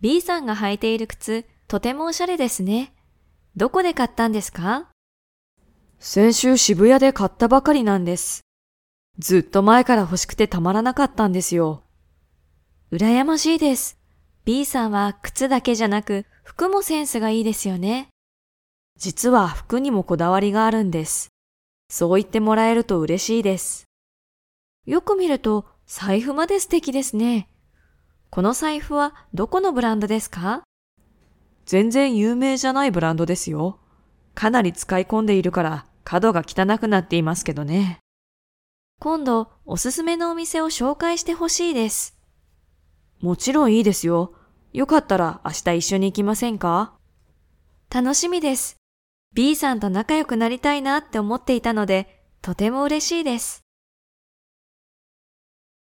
B さんが履いている靴、とてもおしゃれですね。どこで買ったんですか？先週渋谷で買ったばかりなんです。ずっと前から欲しくてたまらなかったんですよ。羨ましいです。B さんは靴だけじゃなく服もセンスがいいですよね。実は服にもこだわりがあるんです。そう言ってもらえると嬉しいです。よく見ると財布まで素敵ですね。この財布はどこのブランドですか？全然有名じゃないブランドですよ。かなり使い込んでいるから角が汚くなっていますけどね。今度おすすめのお店を紹介してほしいです。もちろんいいですよ。よかったら明日一緒に行きませんか？楽しみです。B さんと仲良くなりたいなって思っていたので、とても嬉しいです。